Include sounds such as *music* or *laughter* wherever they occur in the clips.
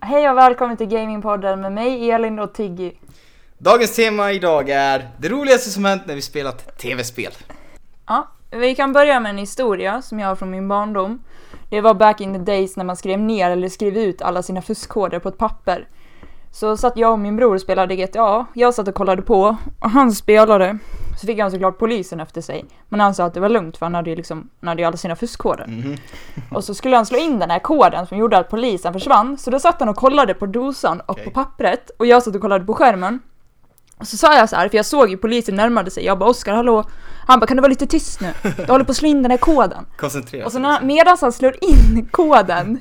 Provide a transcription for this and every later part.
Hej och välkommen till Gamingpodden med mig Elin och Tiggy. Dagens tema idag är det roligaste som hänt när vi spelat tv-spel. Ja, vi kan börja med en historia som jag har från min barndom. Det var back in the days när man skrev ner eller skrev ut alla sina fuskkoder på ett papper. Så satt jag och min bror och spelade GTA. Jag satt och kollade på och han spelade. Så fick han såklart polisen efter sig. Men han sa att det var lugnt för han hade ju liksom, han hade ju alla sina fuskkoder. Mhm. *laughs* Och så skulle han slå in den här koden som gjorde att polisen försvann. Så då satt han och kollade på dosan och Okej. på pappret. Och jag satt och kollade på skärmen. Och så sa jag så här, för jag såg ju polisen närmade sig. Jag bara Oskar, hallå? Han bara, kan du vara lite tyst nu? Jag håller på att slå in den här koden. Koncentrera Och så när, medan han slår in koden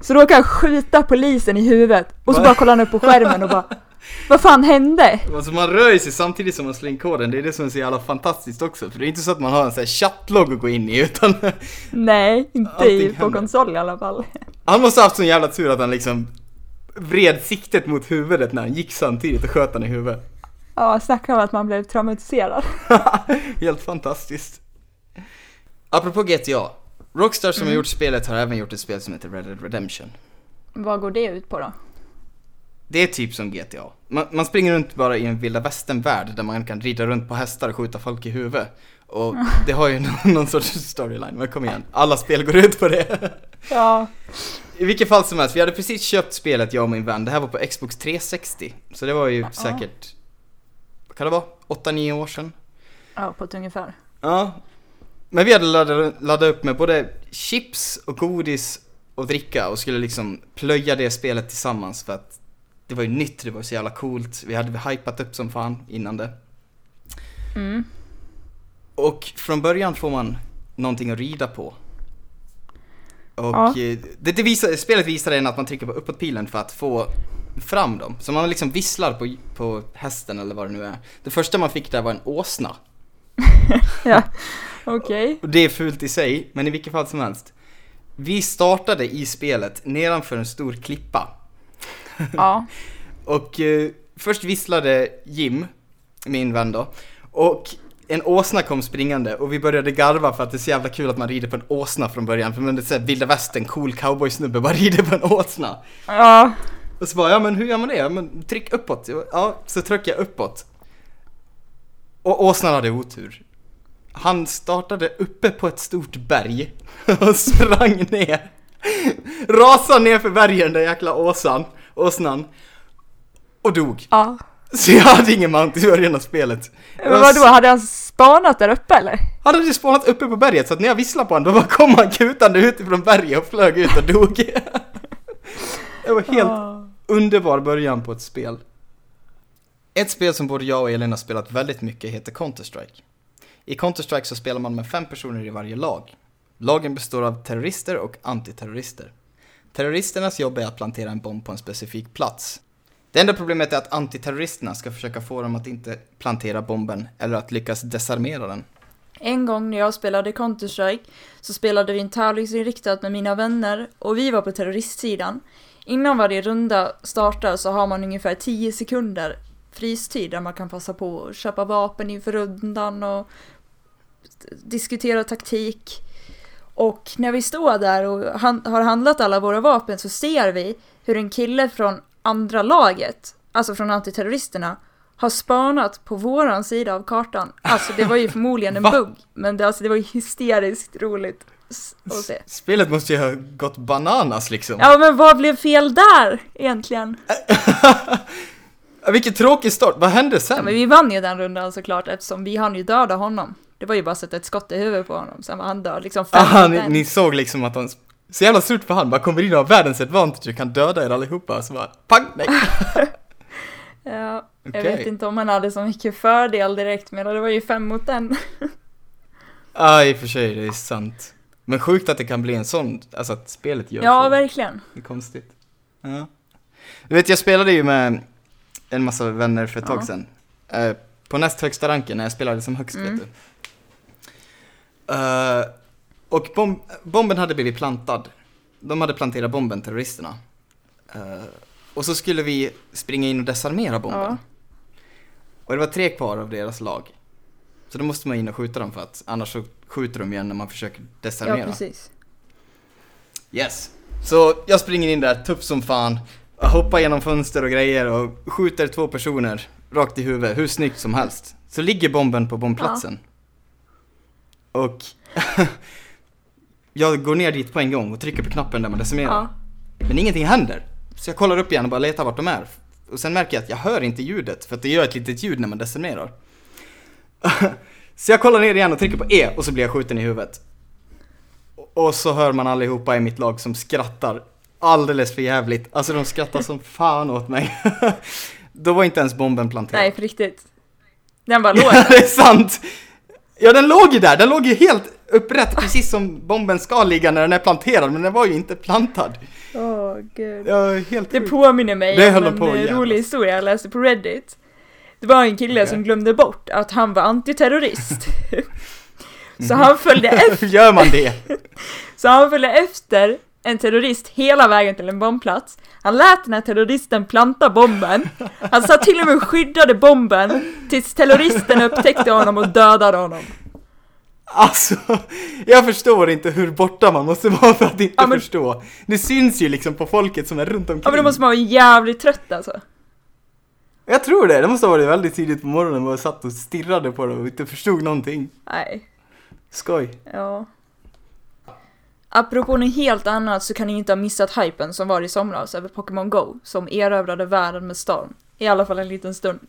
så råkar han skjuta polisen i huvudet. Och så bara kollar han upp på skärmen och bara, vad fan hände? Alltså man rör sig samtidigt som man slår in koden, det är det som är så jävla fantastiskt också. För det är inte så att man har en sån här chattlogg att gå in i, utan *laughs* Nej, inte i, på konsol i alla fall. han måste ha haft sån jävla tur att han liksom vred siktet mot huvudet när han gick samtidigt och sköt han i huvudet. Ja, snacka om att man blev traumatiserad. *laughs* Helt fantastiskt. Apropå GTA, Rockstar som har gjort spelet har även gjort ett spel som heter Red Dead Redemption. Vad går det ut på då? Det är typ som GTA. Man, man springer runt bara i en vilda västern-värld där man kan rida runt på hästar och skjuta folk i huvudet. Och *laughs* det har ju någon, någon sorts storyline, men kom igen. Alla spel går ut på det. *laughs* Ja, I vilket fall som helst, vi hade precis köpt spelet jag och min vän. Det här var på Xbox 360. Så det var ju säkert, vad kan det vara? 8-9 år sedan. ja på ett ungefär. Ja. Men vi hade laddat, laddat upp med både chips och godis och dricka och skulle liksom plöja det spelet tillsammans för att det var ju nytt, det var så jävla coolt. Vi hade hypat upp som fan innan det. Mm. Och från början får man någonting att rida på. Och Ja. eh, det, det visar, spelet visar en att man trycker på uppåtpilen för att få fram dem. Så man liksom visslar på, på hästen eller vad det nu är. Det första man fick där var en åsna. *laughs* Ja, okej. Och det är fult i sig, men i vilket fall som helst. Vi startade i spelet nedanför en stor klippa. Ja. *laughs* Och eh, först visslade Jim, min vän då, och en åsna kom springande och vi började garva för att det är så jävla kul att man rider på en åsna från början. För man är såhär vilda västern, cool cowboysnubbe, bara *laughs* rider på en åsna. Ja. Och så bara, ja men hur gör man det? Ja, men tryck uppåt. Ja, så trycker jag uppåt. Och åsnan hade otur. Han startade uppe på ett stort berg *laughs* och sprang ner. Rasade ner för bergen, den jäkla åsan, åsnan. Och dog. Ja. Så jag hade ingen mount i början av spelet. Men vadå, hade han spanat där uppe eller? Han hade ju spånat uppe på berget så att när jag visslade på honom då bara kom han kutande utifrån berget och flög ut och dog. *laughs* Det var helt underbar början på ett spel. Ett spel som både jag och Elin har spelat väldigt mycket heter Counter-Strike. I Counter-Strike så spelar man med fem personer i varje lag. Lagen består av terrorister och antiterrorister. Terroristernas jobb är att plantera en bomb på en specifik plats. Det enda problemet är att antiterroristerna ska försöka få dem att inte plantera bomben eller att lyckas desarmera den. En gång när jag spelade Counter-Strike så spelade vi en tävlingsinriktat med mina vänner och vi var på terroristsidan. Innan varje runda startar så har man ungefär 10 sekunder fristid där man kan passa på att köpa vapen inför rundan och diskutera taktik. Och när vi står där och han, har handlat alla våra vapen så ser vi hur en kille från andra laget, alltså från antiterroristerna, har spanat på våran sida av kartan. Alltså det var ju *laughs* förmodligen en bugg, men det, alltså, det var ju hysteriskt roligt att se. Spelet måste ju ha gått bananas liksom. Ja men vad blev fel där egentligen? *laughs* Vilken tråkig start, vad hände Ja, sen? men vi vann ju den rundan såklart eftersom vi hann ju döda honom. Det var ju bara att sätta ett skott i huvudet på honom, sen var han död liksom Aha, ni, ni såg liksom att han, så jävla surt för han, bara kommer in och har världens advantage och kan döda er allihopa, så bara pang, nej. *laughs* Ja, jag Okej. vet inte om han hade så mycket fördel direkt det, det var ju fem mot en. Ja, i och för sig, det är sant. Men sjukt att det kan bli en sån, alltså att spelet gör Ja, så. verkligen. Det är konstigt. Ja. Du vet, jag spelade ju med en massa vänner för ett Ja. tag sedan. Eh, på näst högsta ranken när jag spelade som högst, Mm. vet du. Eh, och bom- bomben hade blivit plantad. De hade planterat bomben, terroristerna. Eh, och så skulle vi springa in och desarmera bomben. Ja. Och det var tre kvar av deras lag. Så då måste man in och skjuta dem för att annars så skjuter de igen när man försöker Ja, desarmera. precis. Yes. Så jag springer in där, tuff som fan. Hoppar genom fönster och grejer och skjuter två personer rakt i huvudet, hur snyggt som helst. Så ligger bomben på bombplatsen. Och *laughs* jag går ner dit på en gång och trycker på knappen där man decimerar. Ja. Men ingenting händer. Så jag kollar upp igen och bara letar vart de är. Och sen märker jag att jag hör inte ljudet, för att det gör ett litet ljud när man decimerar. *laughs* så jag kollar ner igen och trycker på E och så blir jag skjuten i huvudet. Och så hör man allihopa i mitt lag som skrattar alldeles för jävligt. Alltså de skrattar som fan åt mig. *laughs* Då var inte ens bomben planterad. Nej, på riktigt. Den bara låg *laughs* Ja, det är sant! Ja, den låg ju där. Den låg ju helt upprätt, precis som bomben ska ligga när den är planterad, men den var ju inte plantad. Åh, gud. Ja, helt Det påminner mig Det om en på eh, rolig historia jag läste på Reddit. Det var en kille Okej. som glömde bort att han var antiterrorist. *laughs* så han följde efter, gör man det? så han följde efter en terrorist hela vägen till en bombplats. Han lät den här terroristen planta bomben. Han satt till och med och skyddade bomben tills terroristen upptäckte honom och dödade honom. Alltså, jag förstår inte hur borta man måste vara för att inte Ja, men- förstå. Det syns ju liksom på folket som är runt omkring. Ja men då måste man vara jävligt trött alltså. Jag tror det, det måste ha varit väldigt tidigt på morgonen och satt och stirrade på det och inte förstod någonting. Nej, Skoj. ja. Apropå något helt annat så kan ni inte ha missat hypen som var i somras över Pokémon Go, som erövrade världen med storm. I alla fall en liten stund.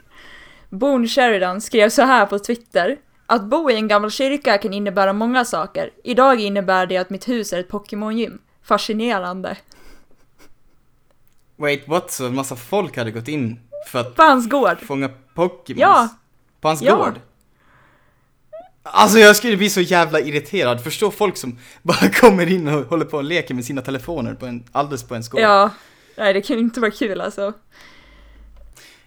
Boone Sheridan skrev så här på Twitter. Att bo i en gammal kyrka kan innebära många saker. Idag innebär det att mitt hus är ett Pokémon-gym. Fascinerande. Wait, what? Så en massa folk hade gått in för att På hans gård. fånga Pokémons? Ja. På hans Ja. gård? Alltså jag skulle bli så jävla irriterad. Förstå folk som *laughs* bara kommer in och håller på och leker med sina telefoner på en, alldeles på en gård. Ja. Nej, det kan ju inte vara kul alltså.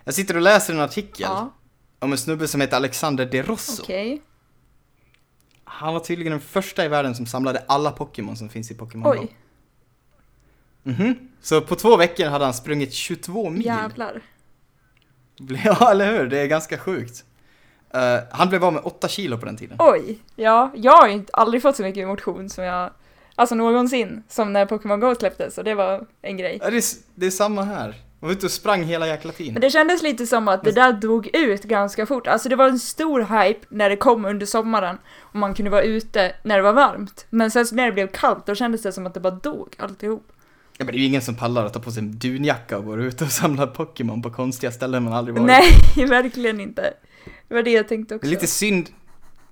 Jag sitter och läser en artikel Ja, om en snubbe som heter Alexander De Rosso. okej. Han var tydligen den första i världen som samlade alla Pokémon som finns i Pokémon. Oj, Mhm. Så på två veckor hade han sprungit 22 mil. jävlar. *laughs* Ja, eller hur? Det är ganska sjukt. Eh, han blev av med 8 kilo på den tiden. Oj, ja, jag har ju inte- aldrig fått så mycket motion som jag, alltså någonsin, som när Pokémon Go släpptes och det var en grej. Ja, det, är, det är samma här. Jag var ute och sprang hela jäkla Men tiden. det kändes lite som att det där dog ut ganska fort. Alltså det var en stor hype när det kom under sommaren och man kunde vara ute när det var varmt. Men sen när det blev kallt då kändes det som att det bara dog alltihop. Ja, men det är ju ingen som pallar att ta på sig en dunjacka och gå ut och samla Pokémon på konstiga ställen man aldrig varit. Nej, *laughs* verkligen inte. Det var det jag tänkte Det också. är lite synd.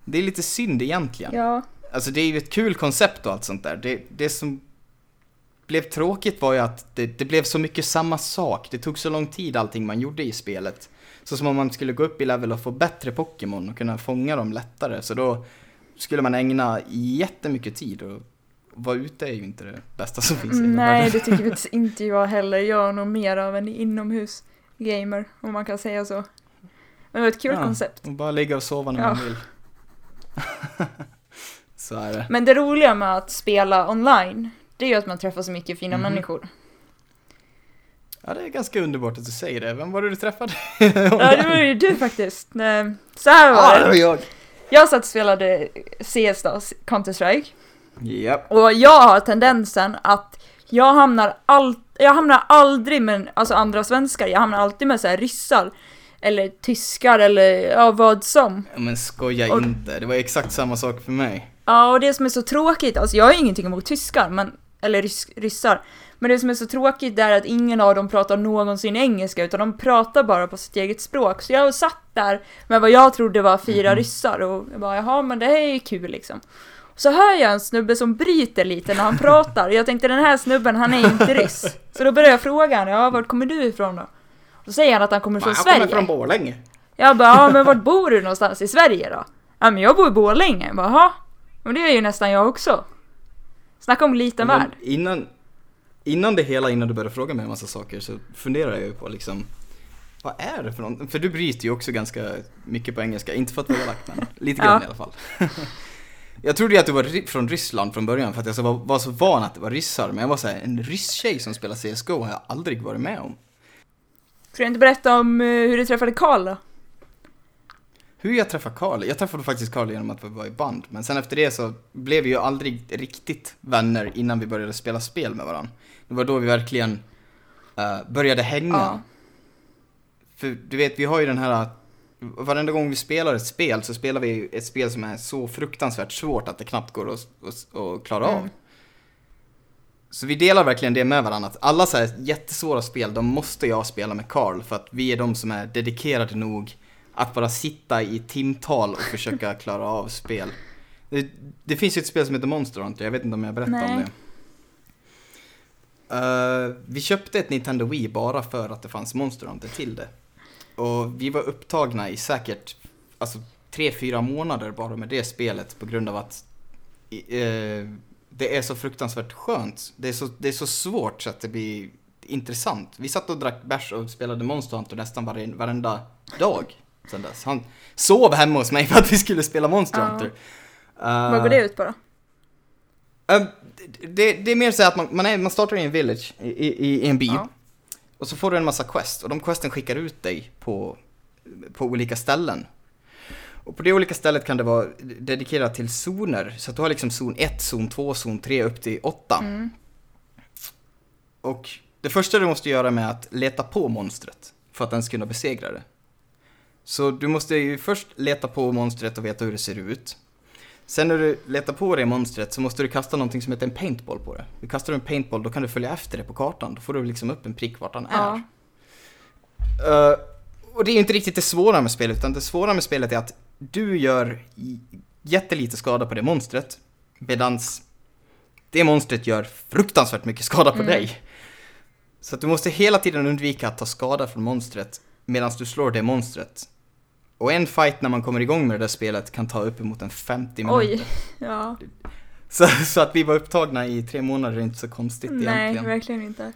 Det är lite synd egentligen. Ja, Alltså det är ju ett kul koncept och allt sånt där. Det, det som blev tråkigt var ju att det, det blev så mycket samma sak. Det tog så lång tid allting man gjorde i spelet. Så som om man skulle gå upp i level och få bättre Pokémon och kunna fånga dem lättare. Så då skulle man ägna jättemycket tid och vara ute är ju inte det bästa som finns i Mm, nej det tycker *laughs* inte jag heller. Jag är nog mer av en inomhus-gamer, om man kan säga så. Men det var ett kul Ja. koncept. Och bara ligga och sova när Ja. man vill. *laughs* så är det. Men det roliga med att spela online, det är ju att man träffar så mycket fina Mhm. människor. Ja, det är ganska underbart att du säger det. Vem var det du träffade? *laughs* Ja, det var ju du faktiskt. Så här var Ja, det var det. jag. Jag satt och spelade CS då, Counter-Strike. Japp. Och jag har tendensen att jag hamnar, all, jag hamnar aldrig med alltså andra svenskar, jag hamnar alltid med så här ryssar. Eller tyskar eller ja, vad som. Ja, men skoja Och- inte. Det var exakt samma sak för mig. Ja, och det som är så tråkigt, alltså jag har ingenting emot tyskar, men, eller rys, ryssar. Men det som är så tråkigt är att ingen av dem pratar någonsin engelska, utan de pratar bara på sitt eget språk. Så jag satt där med vad jag trodde var fyra Mhm. ryssar och jag bara, jaha, men det här är ju kul liksom. Så hör jag en snubbe som bryter lite när han pratar. Jag tänkte den här snubben, han är inte ryss. *laughs* Så då började jag fråga honom, ja, vart kommer du ifrån då? Då säger han att han kommer från jag Sverige. kommer från Borlänge. Jag bara, ja men vart bor du någonstans i Sverige då? Ja men jag bor i Borlänge. Jag bara, "Jaha, men det är ju nästan jag också. Snacka om liten Men värld. Innan, innan det hela, innan du började fråga mig en massa saker så funderar jag ju på liksom vad är det för någonting? För du bryter ju också ganska mycket på engelska, inte för att vara elak men *laughs* lite grann Ja. i alla fall. *laughs* jag trodde ju att du var från Ryssland från början för att jag så var, var så van att det var ryssar men jag var såhär, en rysstjej som spelar CSGO har jag aldrig varit med om. Ska du inte berätta om eh, hur du träffade Karl då? Hur jag träffade Carl? Jag träffade faktiskt Carl genom att vi var i band. Men sen efter det så blev vi ju aldrig riktigt vänner innan vi började spela spel med varandra. Det var då vi verkligen eh, började hänga. Ja. För du vet, vi har ju den här, varenda gång vi spelar ett spel så spelar vi ett spel som är så fruktansvärt svårt att det knappt går att, att, att klara av. Så vi delar verkligen det med varandra, att alla så här jättesvåra spel, de måste jag spela med Carl för att vi är de som är dedikerade nog att bara sitta i timtal och försöka *laughs* klara av spel. Det, det finns ju ett spel som heter Monster Hunter, jag vet inte om jag berättade om Nej. det. Eh, vi köpte ett Nintendo Wii bara för att det fanns Monster Hunter till det. Och vi var upptagna i säkert alltså, tre, fyra månader bara med det spelet på grund av att eh, det är så fruktansvärt skönt. Det är så, det är så svårt så att det blir intressant. Vi satt och drack bärs och spelade Monster Hunter nästan varje, varenda dag sen dess. Han sov hemma hos mig för att vi skulle spela Monster. Hunter. Vad går det ut på då? Eh, det, det är mer så att man, man, är, man startar i en village, i, i, i en by. Ja. Och så får du en massa quest och de questen skickar ut dig på, på olika ställen. Och på det olika stället kan det vara dedikerat till zoner. Så att du har liksom zon 1, zon 2, zon 3 upp till 8. Mm. Och det första du måste göra med att leta på monstret för att ens kunna besegra det. Så du måste ju först leta på monstret och veta hur det ser ut. Sen när du letar på det monstret så måste du kasta någonting som heter en paintball på det. Du kastar en paintball, då kan du följa efter det på kartan. Då får du liksom upp en prick vart han är. Ja. Eh, och det är ju inte riktigt det svåra med spelet, utan det svåra med spelet är att du gör jättelite skada på det monstret, medans det monstret gör fruktansvärt mycket skada på Mm. dig. Så att du måste hela tiden undvika att ta skada från monstret medan du slår det monstret. Och en fight när man kommer igång med det där spelet kan ta uppemot en 50 minuter. Oj. Ja. Så, så att vi var upptagna i tre månader är inte så konstigt Nej, egentligen. verkligen inte.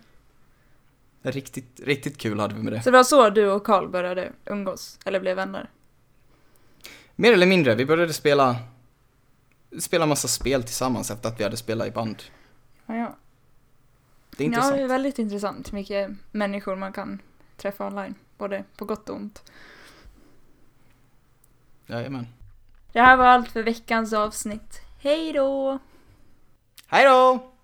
Riktigt, riktigt kul hade vi med det. Så det var så du och Karl började umgås, eller blev vänner? Mer eller mindre, vi började spela spela massa spel tillsammans efter att vi hade spelat i band. Ja, ja. Det är Ja, intressant. det är väldigt intressant mycket människor man kan träffa online, både på gott och ont. Jajamän. Det här var allt för veckans avsnitt. Hej då! Hej då!